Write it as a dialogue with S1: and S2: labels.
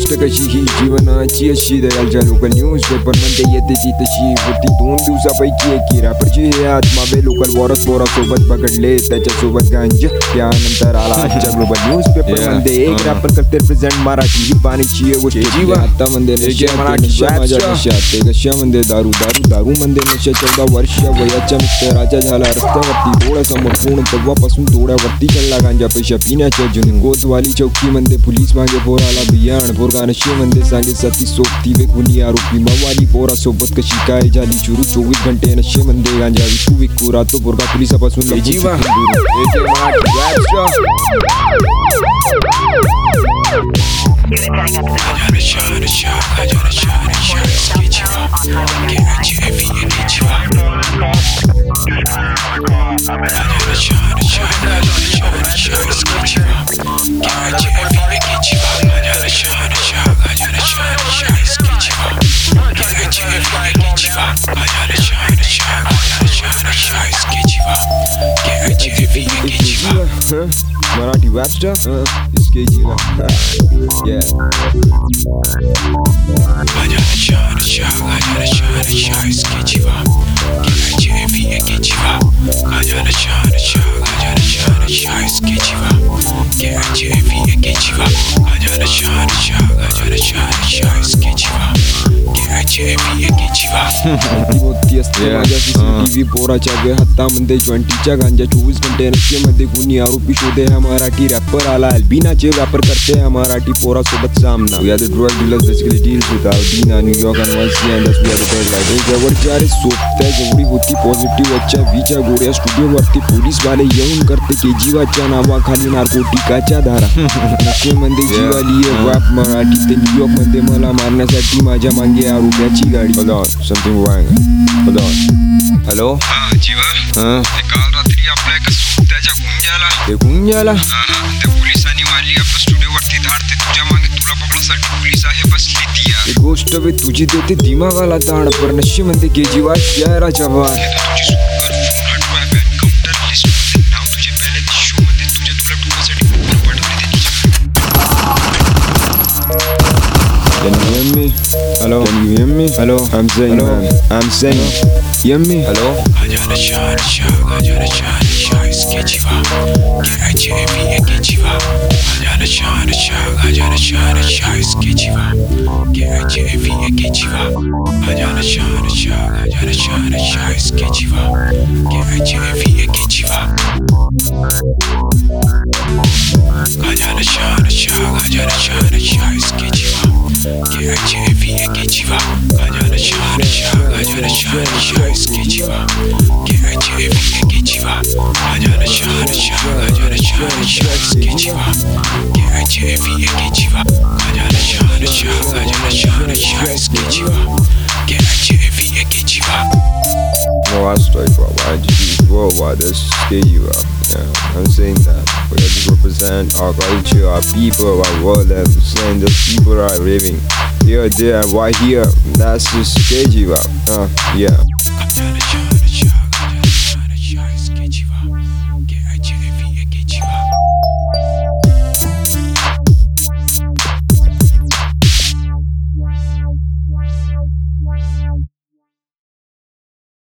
S1: गोष्ट कशी ही? जीवनाची अशी दयालच्या लोकल न्यूज़ पेपर मध्ये येते ती तशी. होती दोन दिवसापैकी एक. रॅपरची हे आत्मावे लोकल वॉरस पोरा सोबत पकडले. त्याच्यासोबत गांज. त्यानंतर आला आजच्या ग्लोबल न्यूज़ पेपर. मध्ये. एक. रॅपर करते प्रेझेंट मराठी ही पाण्याची एक गोष्ट जीवा. आता मध्ये नशा मराठी माझ्या च्या. नशा ते दारू दारू दारू मध्ये नशा. चौदा वर्ष वयाच्या मित्राच्या झाला रस्त्यावरती डोळ्यासमोर फ़ोन तेव्हापासून डोळ्यावरती चढला गांजा. पैशा पिण्याच्या जुनी गोदवाली चौकीमध्ये पोलीस मागे पोराला बियाण. पोरगा नशेमध्ये सांगे सती सोबती वे कुणी आरोपी मवाली पोरा सोबत कशी काय झाली? चुरू चोवीस घंटे नशेमध्ये गांजा विकू विकू. राहतो पोरगा पोलिसापासून que you you. Huh? When I do huh? Yeah.
S2: ती
S1: चोवीस घंटे नशेमध्ये गुन्हे आरोपी शोधे हा मराठी रॅपर आला करते हा मराठी सामना. हे अच्छा वीच्या गोड्या स्टुडिओवरती पोलीस वाले येऊन करते नावाखाली नार्कोटिकाच्या धारा जीवाली मराठी ते न्यूयॉर्क मध्ये मला मारण्यासाठी माझ्या मागे आरोग्याची गाडी Hold on, something wrong. Hold on.
S3: Hello?
S1: जीवा
S3: Huh?
S1: ते काल रात्री आपल्या एका सोबत्याच्या गुंजाला ते गुंजाला त्या पोलिसांनी मारली आपल्या स्टुडिओवरती धाड ते तुझ्या मागे तुला पकडण्यासाठी पोलीस आहे बसली ती यार ते गोष्ट वे तुझी देते दिमागाला ताण पर me?
S3: Hello? Can you hear
S1: me?
S3: Hello?
S1: I'm saying, Hello? Man. I'm saying, hear me?
S3: Hello? I
S2: gotta try to show, I gotta try to show, it's get you up. Get at you if you get you up. I gotta try to show, I gotta try to show, it's get you up. Get at you if you get you up. I gotta try to show, I gotta try to show, it's get you up. Get at you if you get you up. tana shana shana kaja na shana shana iske jiwa ke aje fi yake jiwa
S1: kaja na shana shana kaja na shana shana iske jiwa ke aje fi yake jiwa kaja na shana shana kaja na shana shana iske jiwa ke aje I strike for YGB worldwide, this is scare you up. Yeah, I'm saying that. We have to represent our culture, our people, our world. I'm saying those people are living here, there, right here. That's just up. Uh, yeah.